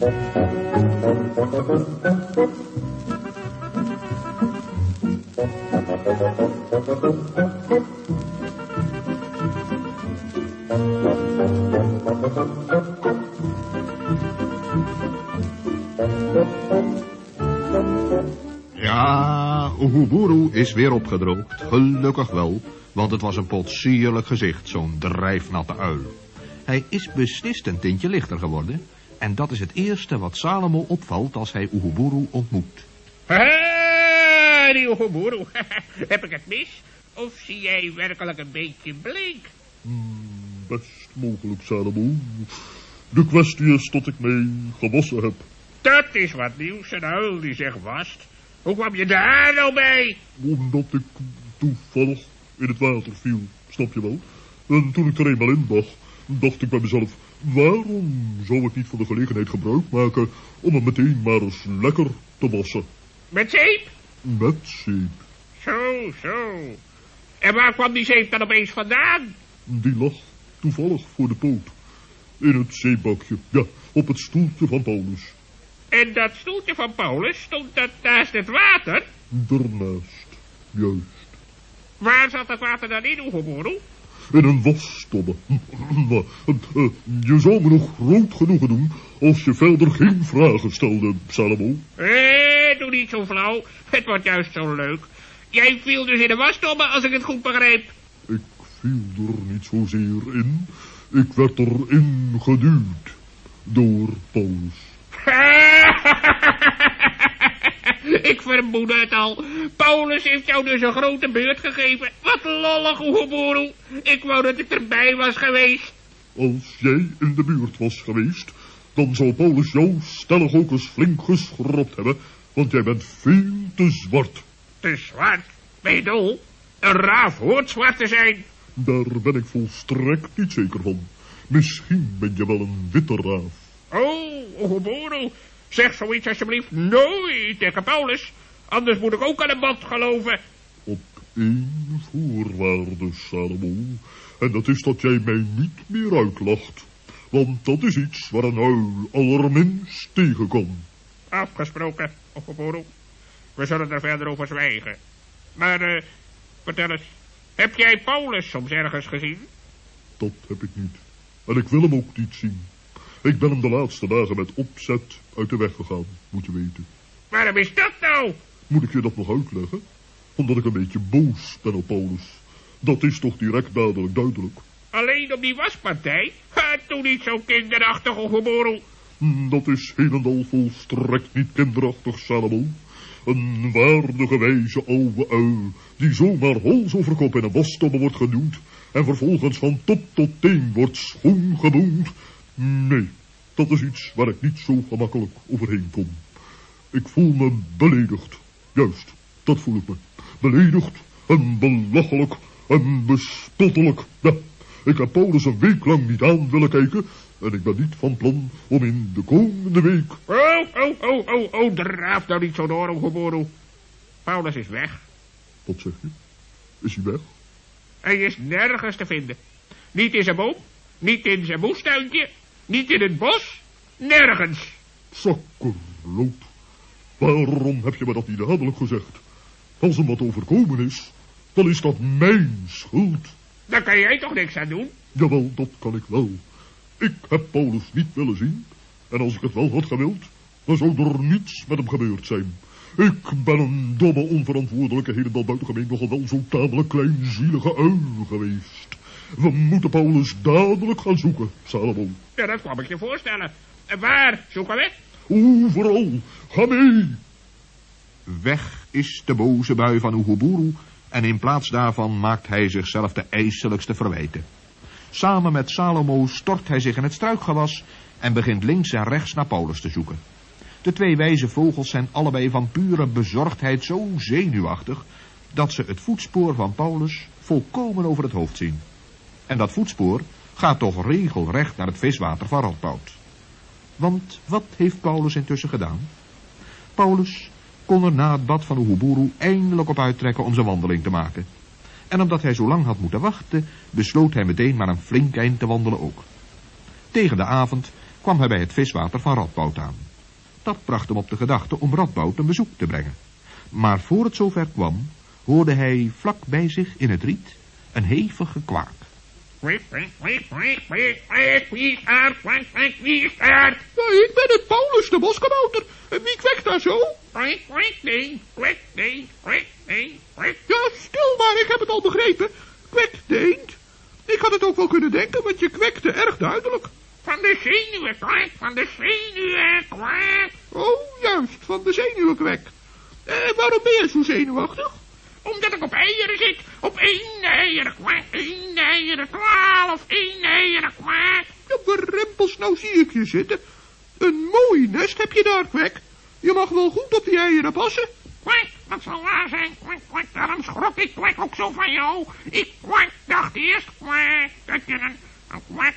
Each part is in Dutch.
Ja, Uhuburu is weer opgedroogd. Gelukkig wel, want het was een potsierlijk gezicht, zo'n drijfnatte uil. Hij is beslist een tintje lichter geworden. En dat is het eerste wat Salomo opvalt als hij Uhuburu ontmoet. Ha, die Uhuburu. Heb ik het mis? Of zie jij werkelijk een beetje bleek? Hmm, best mogelijk, Salomo. De kwestie is dat ik mij gewassen heb. Dat is wat nieuws, een uil die zich wast. Hoe kwam je daar nou bij? Omdat ik toevallig in het water viel, snap je wel? En toen ik er eenmaal in lag, dacht ik bij mezelf... waarom zou ik niet van de gelegenheid gebruik maken... om me meteen maar eens lekker te wassen? Met zeep? Met zeep. Zo, zo. En waar kwam die zeep dan opeens vandaan? Die lag toevallig voor de poot. In het zeebakje, ja, op het stoeltje van Paulus. En dat stoeltje van Paulus, stond dat naast het water? Daarnaast, juist. Waar zat het water dan in, Oegeboeroe? In een wasstobbe. Maar, eh, je zou me nog groot genoegen doen als je verder geen vragen stelde, Salomo. Eh, doe niet zo flauw. Het wordt juist zo leuk. Jij viel dus in de wasstobbe, als ik het goed begreep. Ik viel er niet zozeer in. Ik werd erin geduwd. Door Paulus. Ik vermoed het al. Paulus heeft jou dus een grote beurt gegeven. Wat lollig, Oegeboeroe. Ik wou dat ik erbij was geweest. Als jij in de buurt was geweest, dan zou Paulus jou stellig ook eens flink geschropt hebben, want jij bent veel te zwart. Te zwart? Ben je dol? Een raaf hoort zwart te zijn. Daar ben ik volstrekt niet zeker van. Misschien ben je wel een witte raaf. Oh, Oegeboeroe. Zeg zoiets alsjeblieft nooit tegen Paulus. Anders moet ik ook aan een band geloven. Op één voorwaarde, Salomo. En dat is dat jij mij niet meer uitlacht. Want dat is iets waar een uil allerminst tegen kan. Afgesproken, Oegeboeroe. We zullen er verder over zwijgen. Maar, eh, vertel eens. Heb jij Paulus soms ergens gezien? Dat heb ik niet. En ik wil hem ook niet zien. Ik ben hem de laatste dagen met opzet uit de weg gegaan, moet je weten. Waarom is dat nou? Moet ik je dat nog uitleggen? Omdat ik een beetje boos ben op Paulus. Dat is toch direct dadelijk duidelijk. Alleen op die waspartij? Doe niet zo kinderachtig, Oegeboeroe. Hm, Dat is helemaal volstrekt niet kinderachtig, Salomo. Een waardige wijze oude uil, die zomaar hals over kop in een wasstobbe wordt geduwd en vervolgens van top tot teen wordt schoongeboend. Nee, dat is iets waar ik niet zo gemakkelijk overheen kom. Ik voel me beledigd. Juist, dat voel ik me. Beledigd en belachelijk en bespottelijk. Ja, ik heb Paulus een week lang niet aan willen kijken en ik ben niet van plan om in de komende week... Oh, oh, oh, oh, oh, draaf nou niet zo door, Oegeboeroe. Paulus is weg. Wat zeg je? Is hij weg? Hij is nergens te vinden. Niet in zijn boom, niet in zijn moestuintje, niet in het bos, nergens. Zakkerloot. Waarom heb je me dat niet dadelijk gezegd? Als hem wat overkomen is, dan is dat mijn schuld. Daar kan jij toch niks aan doen? Jawel, dat kan ik wel. Ik heb Paulus niet willen zien. En als ik het wel had gewild, dan zou er niets met hem gebeurd zijn. Ik ben een domme, onverantwoordelijke, helemaal buitengemeen nogal wel zo tamelijk kleinzielige uil geweest. We moeten Paulus dadelijk gaan zoeken, Salomo. Ja, dat kwam ik je voorstellen. En waar zoeken we? Overal. Ga mee. Weg is de boze bui van Uhuburu en in plaats daarvan maakt hij zichzelf de ijselijkste verwijten. Samen met Salomo stort hij zich in het struikgewas en begint links en rechts naar Paulus te zoeken. De twee wijze vogels zijn allebei van pure bezorgdheid zo zenuwachtig dat ze het voetspoor van Paulus volkomen over het hoofd zien. En dat voetspoor gaat toch regelrecht naar het viswater van Rotbout. Want wat heeft Paulus intussen gedaan? Paulus kon er na het bad van Uhuburu eindelijk op uittrekken om zijn wandeling te maken. En omdat hij zo lang had moeten wachten, besloot hij meteen maar een flink eind te wandelen ook. Tegen de avond kwam hij bij het viswater van Radboud aan. Dat bracht hem op de gedachte om Radboud een bezoek te brengen. Maar voor het zover kwam, hoorde hij vlak bij zich in het riet een hevige kwaak. Ja, ik ben het Paulus, de boskabouter. En wie kwekt daar zo? Nee, nee, nee, kwik. Ja, stil maar, ik heb het al begrepen. Kwekt de eend. Ik had het ook wel kunnen denken, want je kwekte erg duidelijk. Van de zenuwen, kwik, van de zenuwen, kwik. Oh, juist, van de zenuwenkwek. Eh, waarom ben je zo zenuwachtig? Eieren zit. Op één eieren, kwik, één eieren, twaalf, één eieren, kwik. Ja, berempels, nou zie ik je zitten. Een mooi nest heb je daar, kwek. Je mag wel goed op die eieren passen. Kwik, dat zal waar zijn, kwik, kwik. Daarom schrok ik, kwik, ook zo van jou. Ik, kwik, dacht eerst, kwik, dat je een, een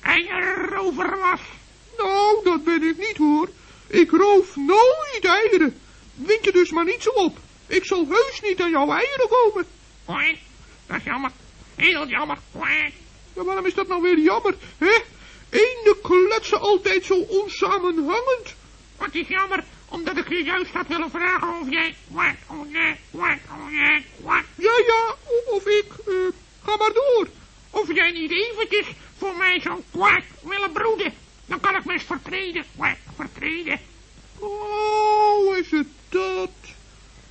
eierrover was. Nou, dat ben ik niet, hoor. Ik roof nooit eieren. Wind je dus maar niet zo op. Ik zal heus niet aan jouw eieren komen. Dat is jammer. Heel jammer. Ja, waarom is dat nou weer jammer, hè? Eenden kletsen altijd zo onsamenhangend. Wat is jammer, omdat ik je juist had willen vragen of jij kwak, oh nee, kwak, oh nee. Ja, ja, of, ik, eh, ga maar door. Of jij niet eventjes voor mij zo'n kwak willen broeden. Dan kan ik me eens vertreden, kwak, vertreden. Oh, is het dat?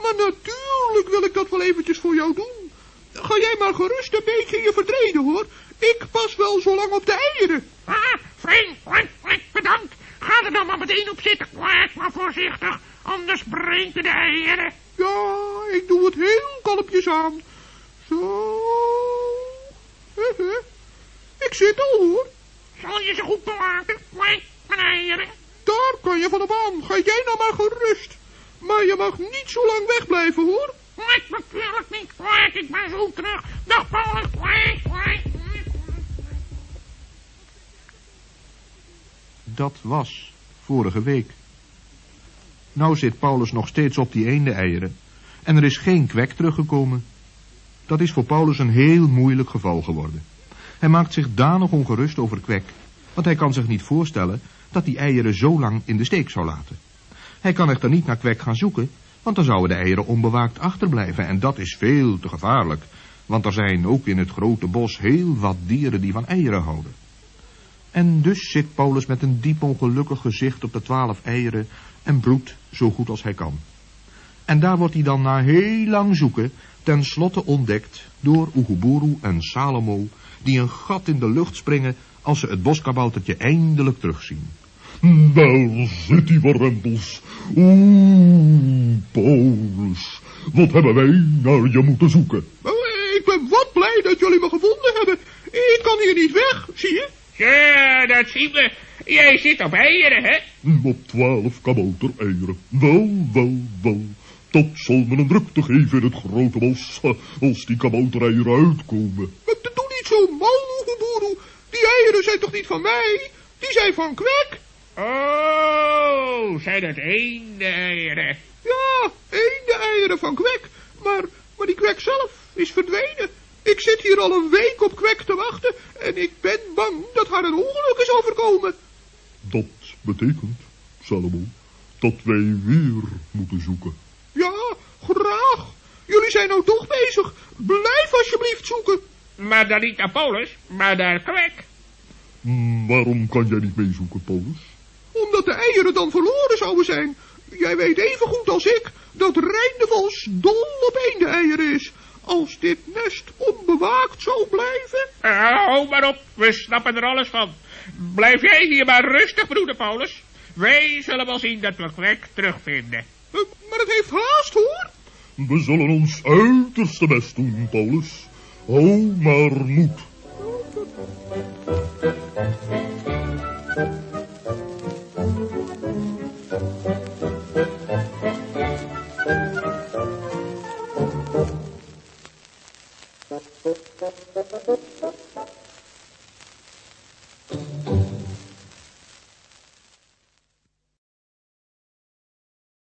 Maar natuurlijk wil ik dat wel eventjes voor jou doen. Ga jij maar gerust een beetje je vertreden, hoor. Ik pas wel zo lang op de eieren. Ah, fijn, bedankt. Ga er dan maar meteen op zitten, maar voorzichtig. Anders breken de eieren. Ja, ik doe het heel kalmpjes aan. Zo. Hehe. Ik zit al, hoor. Zal je ze goed bewaken, mijn eieren? Daar kan je van op aan. Ga jij nou maar gerust. Maar je mag niet zo lang wegblijven, hoor. Kwak, natuurlijk niet, ik ben zo terug. Dag, Paulus. Dat was vorige week. Nou zit Paulus nog steeds op die eende eieren. En er is geen kwek teruggekomen. Dat is voor Paulus een heel moeilijk geval geworden. Hij maakt zich danig ongerust over kwek. Want hij kan zich niet voorstellen dat die eieren zo lang in de steek zou laten. Hij kan echter niet naar kwek gaan zoeken, want dan zouden de eieren onbewaakt achterblijven. En dat is veel te gevaarlijk. Want er zijn ook in het grote bos heel wat dieren die van eieren houden. En dus zit Paulus met een diep ongelukkig gezicht op de twaalf eieren en broedt zo goed als hij kan. En daar wordt hij dan na heel lang zoeken tenslotte ontdekt door Oeguburu en Salomo, die een gat in de lucht springen als ze het boskaboutertje eindelijk terugzien. Daar zit hij, warempels. Oeh, Paulus. Wat hebben wij naar je moeten zoeken? Eh, Ik ben wat blij dat jullie me gevonden hebben. Ik kan hier niet weg, zie je? Ja, dat zien we. Jij zit op eieren, hè? Op twaalf kaboutereieren. Wel, wel, wel. Dat zal me een drukte geven in het grote bos, als die kaboutereieren uitkomen. Maar Doe niet zo mal. Die eieren zijn toch niet van mij? Die zijn van Kwek. Oh, zijn dat eenden-eieren? Ja, eende eieren van Kwek. Maar, maar die Kwek zelf is verdwenen. Ik zit hier al een week op Kwek te wachten en ik ben bang dat haar een ongeluk is overkomen. Dat betekent, Salomo, dat wij weer moeten zoeken. Ja, graag. Jullie zijn nou toch bezig. Blijf alsjeblieft zoeken. Maar dan niet naar Paulus, maar naar Kwek. Hmm, Waarom kan jij niet meezoeken, Paulus? Eieren dan verloren zouden zijn. Jij weet even goed als ik dat Rijn de Vos dol op eenden-eieren is. Als dit nest onbewaakt zou blijven... Ah, hou maar op, we snappen er alles van. Blijf jij hier maar rustig, broeder Paulus. Wij zullen wel zien dat we Kwek terugvinden. eh, Maar het heeft haast, hoor. We zullen ons uiterste best doen, Paulus. Hou maar moed.